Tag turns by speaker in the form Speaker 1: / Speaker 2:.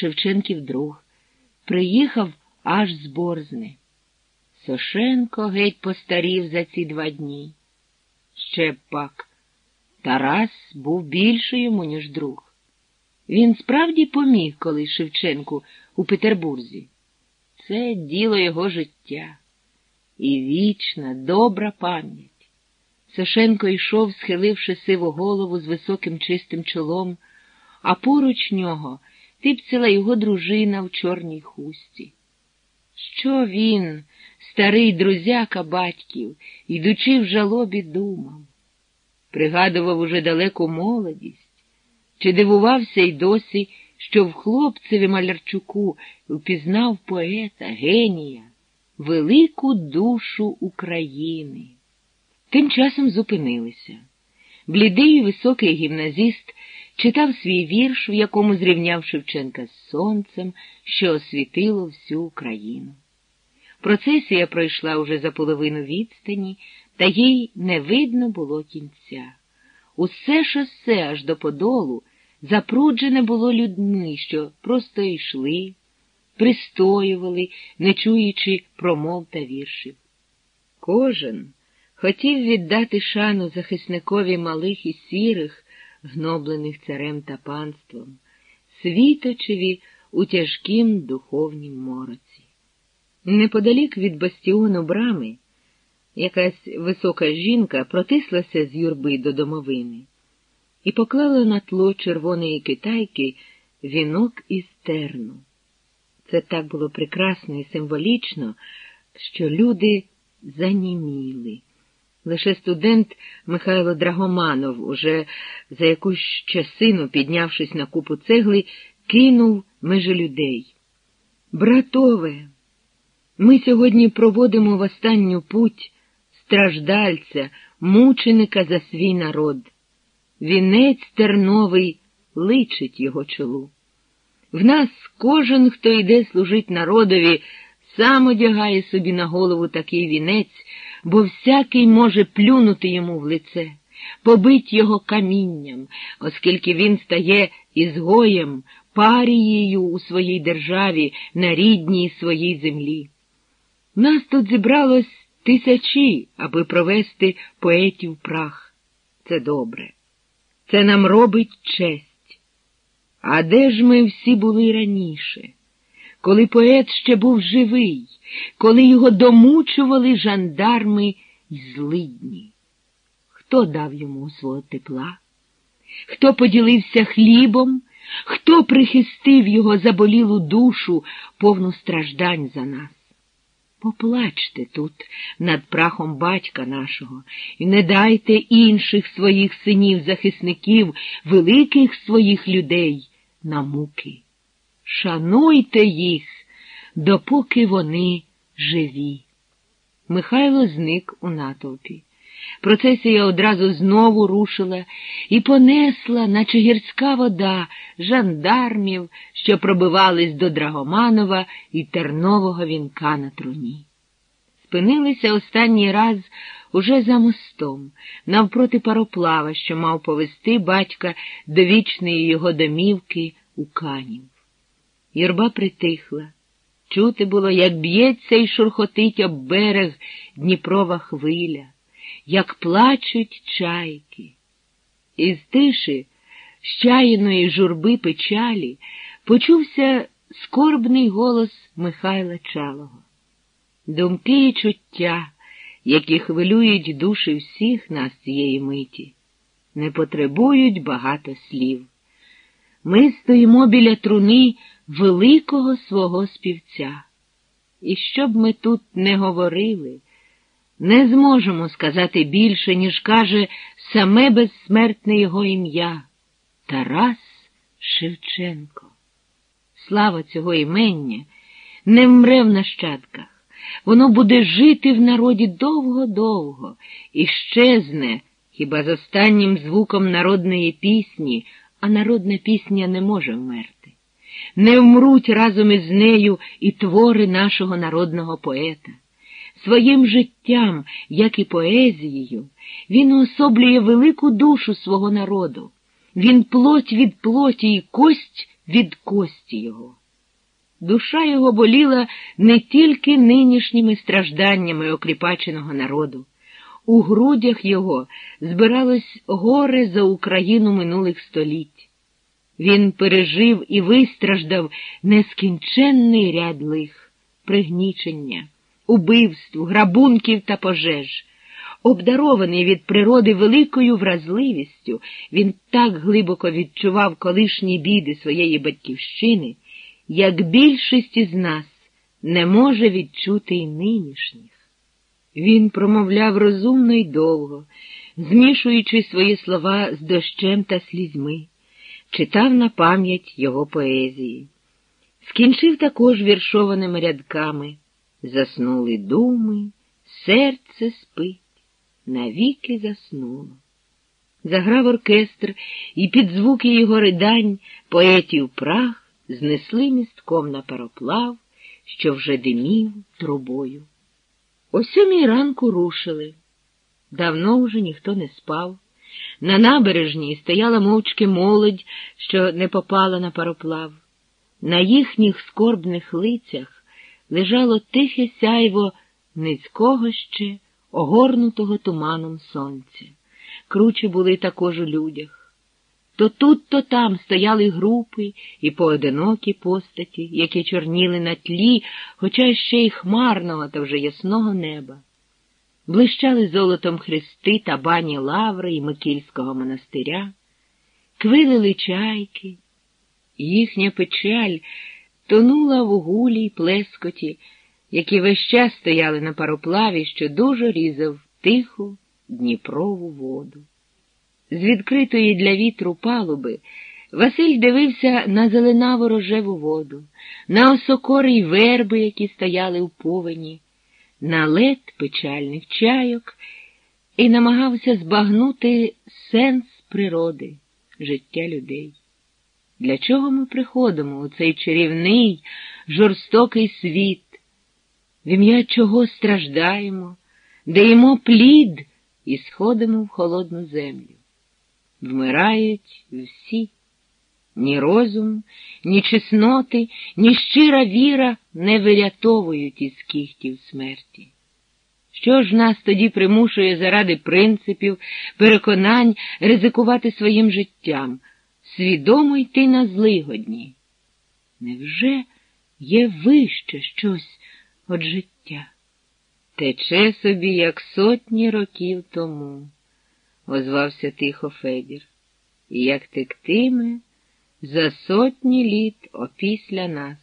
Speaker 1: Шевченків друг, приїхав аж з Борзни. Сошенко геть постарів за ці два дні. Ще пак, Тарас був більше йому, ніж друг. Він справді поміг колись Шевченку у Петербурзі. Це діло його життя і вічна, добра пам'ять. Сашенко йшов, схиливши сиву голову з високим чистим чолом, а поруч нього типцяла його дружина в чорній хусті. Що він, старий друзяка батьків, йдучи в жалобі, думав? Пригадував уже далеку молодість, чи дивувався й досі, що в хлопцеві Малярчуку впізнав поета, генія, велику душу України. Тим часом зупинилися. Блідий високий гімназіст читав свій вірш, в якому зрівняв Шевченка з сонцем, що освітило всю Україну. Процесія пройшла уже за половину відстані, та їй не видно було кінця. Усе шосе аж до подолу запруджене було людьми, що просто йшли, пристоювали, не чуючи промов та віршів. Кожен хотів віддати шану захисникові малих і сірих, гноблених царем та панством, світочеві у тяжкім духовнім мороці. Неподалік від бастіону брами якась висока жінка протислася з юрби до домовини і поклала на тло червоної китайки вінок із терну. Це так було прекрасно і символічно, що люди заніміли. Лише студент Михайло Драгоманов, уже за якусь часину, піднявшись на купу цегли, кинув межи людей. Братове, ми сьогодні проводимо в останню путь страждальця, мученика за свій народ. Вінець терновий личить його чолу. В нас кожен, хто йде служить народові, сам одягає собі на голову такий вінець, бо всякий може плюнути йому в лице, побить його камінням, оскільки він стає ізгоєм, парією у своїй державі на рідній своїй землі. Нас тут зібралось тисячі, аби провести поетів прах. Це добре. Це нам робить честь. А де ж ми всі були раніше, коли поет ще був живий, коли його домучували жандарми й злидні? Хто дав йому свого тепла? Хто поділився хлібом, хто прихистив його заболілу душу, повну страждань за нас? Поплачте тут над прахом батька нашого і не дайте інших своїх синів, захисників, великих своїх людей на муки. Шануйте їх, допоки вони живі. Михайло зник у натовпі. Процесія одразу знову рушила і понесла, наче гірська вода, жандармів, що пробивались до Драгоманова і тернового вінка на труні. Спинилися останній раз уже за мостом, навпроти пароплава, що мав повести батька до вічної його домівки у канів. Юрба притихла. Чути було, як б'ється і шурхотить об берег Дніпрова хвиля як плачуть чайки. Із тиші, з чаяної журби печалі, почувся скорбний голос Михайла Чалого. Думки і чуття, які хвилюють душі всіх нас цієї миті, не потребують багато слів. Ми стоїмо біля труни великого свого співця. І щоб ми тут не говорили, не зможемо сказати більше, ніж каже саме безсмертне його ім'я Тарас Шевченко. Слава цього імення не вмре в нащадках. Воно буде жити в народі довго-довго і щезне, хіба з останнім звуком народної пісні, а народна пісня не може вмерти. Не вмруть разом із нею і твори нашого народного поета. Своїм життям, як і поезією, він уособлює велику душу свого народу. Він плоть від плоті і кость від кості його. Душа його боліла не тільки нинішніми стражданнями окріпаченого народу. У грудях його збиралось горе за Україну минулих століть. Він пережив і вистраждав нескінченний ряд лих, пригнічення, убивств, грабунків та пожеж. Обдарований від природи великою вразливістю, він так глибоко відчував колишні біди своєї батьківщини, як більшість із нас не може відчути й нинішніх. Він промовляв розумно й довго, змішуючи свої слова з дощем та слізьми, читав на пам'ять його поезії, скінчив також віршованими рядками заснули думи, серце спить, навіки заснуло. Заграв оркестр, і під звуки його ридань поетів прах знесли містком на пароплав, що вже димів трубою. О сьомій ранку рушили. Давно вже ніхто не спав. На набережній стояла мовчки молодь, що не попала на пароплав. На їхніх скорбних лицях лежало тихе сяйво низького ще, огорнутого туманом сонця. Кручі були також у людях. То тут, то там стояли групи і поодинокі постаті, які чорніли на тлі, хоча ще й хмарного та вже ясного неба. Блищали золотом хрести та бані Лаври і Микільського монастиря, квилили чайки, їхня печаль тонула в гулі й плескоті, які весь час стояли на пароплаві, що дуже різав тиху Дніпрову воду. З відкритої для вітру палуби Василь дивився на зеленаву рожеву воду, на осокори й верби, які стояли у повені, на лед печальних чайок і намагався збагнути сенс природи, життя людей. Для чого ми приходимо у цей чарівний, жорстокий світ, в ім'я чого страждаємо, даємо плід і сходимо в холодну землю? Вмирають всі. Ні розум, ні чесноти, ні щира віра не вирятовують із кіхтів смерті. Що ж нас тоді примушує заради принципів, переконань ризикувати своїм життям, свідомо йти на злигодні? Невже є вище щось від життя? Тече собі, як сотні років тому озвався тихо Федір, і як тектиме за сотні літ опісля нас.